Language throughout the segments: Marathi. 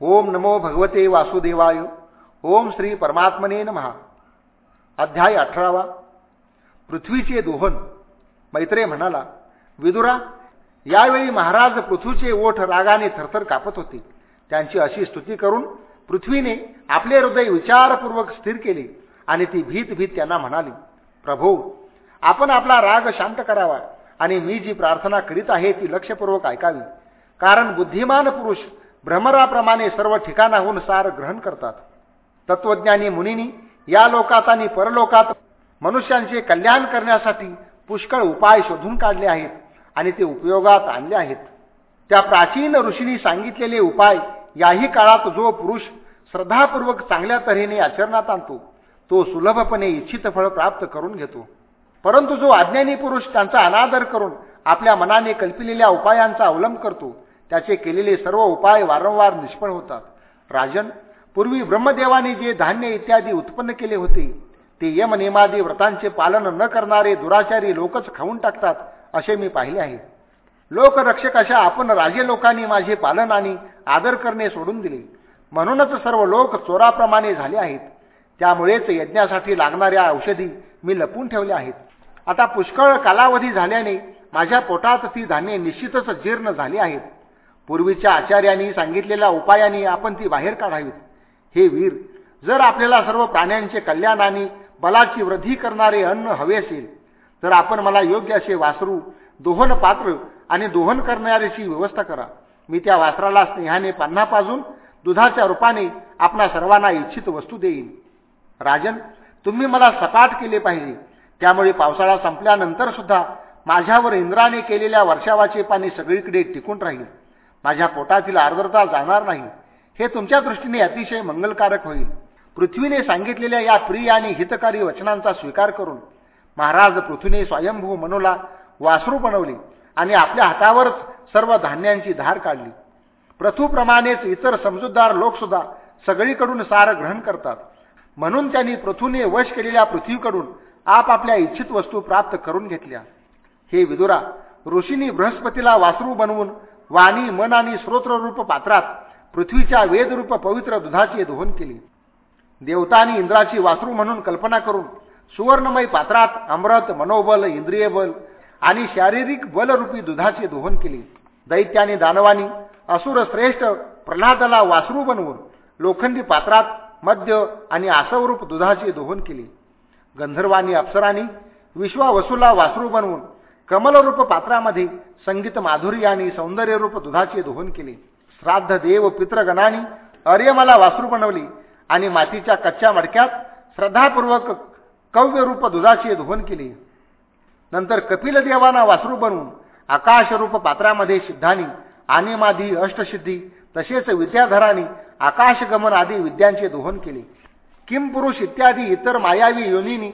ओम नमो भगवते वासुदेवाय. ओम श्री परमात्मने महा अध्याय अठरावा. पृथ्वीचे दोहन. मैत्रे म्हणाला विदुरा यावेळी महाराज पृथ्वीचे ओठ रागाने थरथर कापत होते. त्यांची अशी स्तुती करून पृथ्वीने आपले हृदय विचारपूर्वक स्थिर केले आणि ती भीत भीत त्यांना म्हणाली प्रभो आपण आपला राग शांत करावा आणि मी जी प्रार्थना करीत आहे ती लक्षपूर्वक ऐकावी. कारण बुद्धिमान पुरुष भ्रमराप्रमाणे सर्व ठिकाणाहून सार ग्रहण करतात. तत्वज्ञानी मुनींनी या लोकात आणि परलोकात मनुष्यांचे कल्याण करण्यासाठी पुष्कळ उपाय शोधून काढले आहेत आणि ते उपयोगात आणले आहेत. त्या प्राचीन ऋषींनी सांगितलेले उपाय याही काळात जो पुरुष श्रद्धापूर्वक चांगल्या तऱ्हेने आचरणात आणतो तो सुलभपणे इच्छित फळ प्राप्त करून घेतो. परंतु जो अज्ञानी पुरुष त्यांचा अनादर करून आपल्या मनाने कल्पिलेल्या उपायांचा अवलंब करतो त्याचे केलेले सर्व उपाय वारंवार निष्फळ होतात. राजन पूर्वी ब्रह्मदेवाने जे धान्य इत्यादी उत्पन्न केले होते ते यमनियमादी व्रतांचे पालन न करणारे दुराचारी लोकच खाऊन टाकतात असे मी पाहिले आहे. लोकरक्षक अशा आपण राजे लोकांनी माझे पालन आणि आदर करणे सोडून दिले. म्हणूनच सर्व लोक चोराप्रमाणे झाले आहेत. त्यामुळेच यज्ञासाठी लागणाऱ्या औषधी मी लपून ठेवल्या आहेत. आता पुष्कळ कालावधी झाल्याने माझ्या पोटात ती धान्ये निश्चितच जीर्ण झाली आहेत. पूर्वीच्या आचार्यांनी सांगितलेल्या उपायांनी आपण ती बाहेर काढावीत हे वीर जर आपल्याला सर्व प्राण्यांचे कल्याण आणि बलाची वृद्धी करणारे अन्न हवे असेल तर आपण मला योग्य असे वासरू दोहन पात्र आणि दोहन करणाऱ्याची व्यवस्था करा. मी त्या वासराला स्नेहाने पान्हा पाजून दुधाच्या रूपाने आपणा सर्वांना इच्छित वस्तू देईन. राजन तुम्ही मला सपाट केले पाहिजे. त्यामुळे पावसाळा संपल्यानंतर सुद्धा माझ्यावर इंद्राने केलेल्या वर्षावाचे पाणी सगळीकडे टिकून राहील. माझ्या पोटातील आर्द्रता जाणार नाही. हे तुमच्या दृष्टीने अतिशय मंगलकारक होईल. पृथ्वीने सांगितलेल्या या प्रिय आणि हितकारी वचनांचा स्वीकार करून महाराज पृथ्वीने स्वयंभू मनोला वासरू बनवले आणि आपल्या हातावरच सर्व धान्यांची धार काढली. प्रथूप्रमाणेच इतर समजूतदार लोकसुद्धा सगळीकडून सार ग्रहण करतात. म्हणून त्यांनी पृथूने वश केलेल्या पृथ्वीकडून आपापल्या इच्छित वस्तू प्राप्त करून घेतल्या. हे विदुरा ऋषींनी बृहस्पतीला वासरू बनवून वाणी मन आणि स्रोत्ररूप पात्रात पृथ्वीच्या वेदरूप पवित्र दुधाची दोहन केली. देवता आणि इंद्राची वासरू म्हणून कल्पना करून सुवर्णमय पात्रात अमृत मनोबल इंद्रिय बल आणि शारीरिक बलरूपी दुधाचे दोहन केले. दैत्याने दानवानी असुर श्रेष्ठ प्रल्हादाला वासरू बनवून लोखंडी पात्रात मद्य आणि आसवरूप दुधाचे दोहन केले. गंधर्वानी अप्सरांनी विश्वावसूला वासरू बनवून कमलरूप पात्रामध्ये संगीत माधुरी आणि सौंदर्यरूप दुधाचे दोहन केले. श्राद्ध देव पितृगणाने अर्यमाला वासरू बनवली आणि मातीच्या कच्च्या मडक्यात श्रद्धापूर्वक कव्यरूप दुधाचे दोहन केले. नंतर कपिलदेवांना वासरू बनवून आकाशरूप पात्रामध्ये सिद्धानी आणिमाधी अष्टसिद्धी तसेच विद्याधरांनी आकाशगमन आदी विद्यांचे दोहन केले. किमपुरुष इत्यादी इतर मायावी योनीनी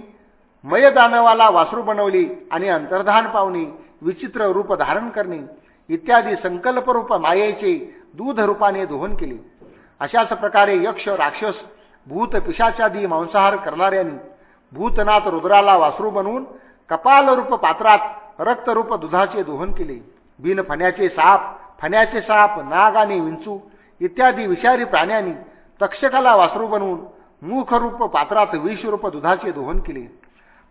मयदानवाला वासरू बनवली आणि अंतर्धान पावणे विचित्र रूप धारण करणे इत्यादी संकल्परूप मायेचे दूध रूपाने दोहन केले. अशाच प्रकारे यक्ष राक्षस भूत पिशाचादी मांसाहार करणाऱ्यांनी भूतनाथ रुद्राला वासरू बनवून कपालरूप पात्रात रक्तरूप दुधाचे दोहन केले. बिन फण्याचे साप फण्याचे साप नाग आणि विंचू इत्यादी विषारी प्राण्यांनी तक्षकाला वासरू बनवून मुखरूप पात्रात विषरूप दुधाचे दोहन केले.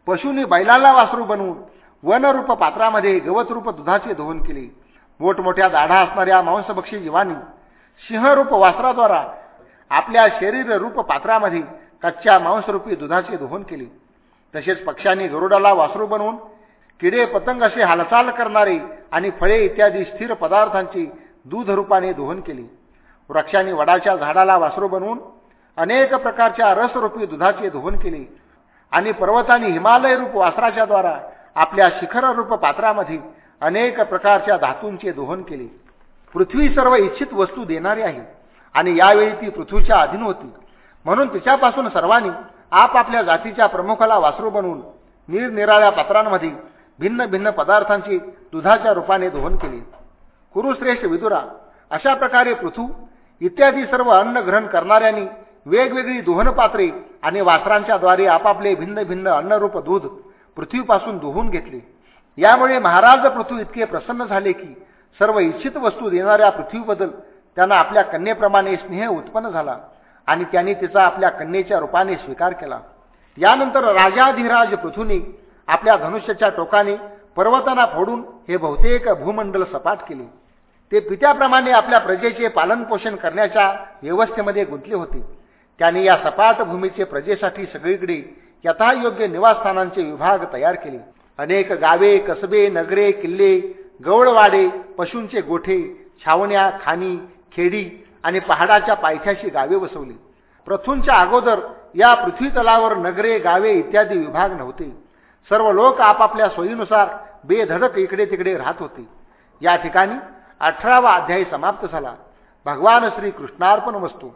पशूंनी बैलाला वासरू बनवून वनरूप पात्रामध्ये गवतरूप दुधाचे दोहन केले. मोठमोठ्या दाढा असणाऱ्या मांसभक्षी जीवानी सिंहरूप वासराद्वारा आपल्या शरीर रूप पात्रामध्ये कच्च्या मांसरूपी दुधाचे दोहन केले. तसेच पक्ष्यांनी गरुडाला वासरू बनवून किडे पतंग असे हालचाल करणारे आणि फळे इत्यादी स्थिर पदार्थांची दूध रूपाने दोहन केले. वृक्षांनी वडाच्या झाडाला वासरू बनवून अनेक प्रकारच्या रसरूपी दुधाचे दोहन केले. आणि पर्वतांनी हिमालय रूप वासराच्या द्वारा आपल्या शिखर रूप पात्रामध्ये अनेक प्रकारच्या धातूंचे दोहन केले. पृथ्वी सर्व इच्छित वस्तू देणारी आहे आणि यावेळी ती पृथ्वीच्या अधीन होती. म्हणून तिच्यापासून सर्वांनी आपापल्या जातीच्या प्रमुखाला वासरू बनवून निरनिराळ्या पात्रांमध्ये भिन्न भिन्न पदार्थांची दुधाच्या रूपाने दोहन केले. कुरुश्रेष्ठ विदुरा अशा प्रकारे पृथू इत्यादी सर्व अन्न ग्रहण करणाऱ्यांनी वेगवेगळी दोहन पात्रे आणि वासरांच्या द्वारे आपापले भिन्न भिन्न अन्नरूप दूध पृथ्वीपासून दुहून घेतले. यामुळे महाराज पृथ्वी इतके प्रसन्न झाले की सर्व इच्छित वस्तू देणाऱ्या पृथ्वीबद्दल त्यांना आपल्या कन्येप्रमाणे स्नेह उत्पन्न झाला आणि त्यांनी तिचा आपल्या कन्येच्या रूपाने स्वीकार केला. यानंतर राजाधिराज पृथ्वीने आपल्या धनुष्याच्या टोकाने पर्वतांना फोडून हे बहुतेक भूमंडल सपाट केले. ते पित्याप्रमाणे आपल्या प्रजेचे पालनपोषण करण्याच्या व्यवस्थेमध्ये गुंतले होते. त्यांनी या सपाट भूमीचे प्रजेसाठी सगळीकडे यथायोग्य निवासस्थानांचे विभाग तयार केले. अनेक गावे कसबे नगरे किल्ले गवळवाडे पशूंचे गोठे छावण्या खाणी खेडी आणि पहाडाच्या पायथ्याशी गावे बसवली प्रथूंच्या अगोदर या पृथ्वी तलावर नगरे गावे इत्यादी विभाग नव्हते. सर्व लोक आपापल्या सोयीनुसार बेधडक इकडे तिकडे राहत होते. या ठिकाणी अठरावा अध्यायी समाप्त झाला. भगवान श्री कृष्णार्पण वस्तू.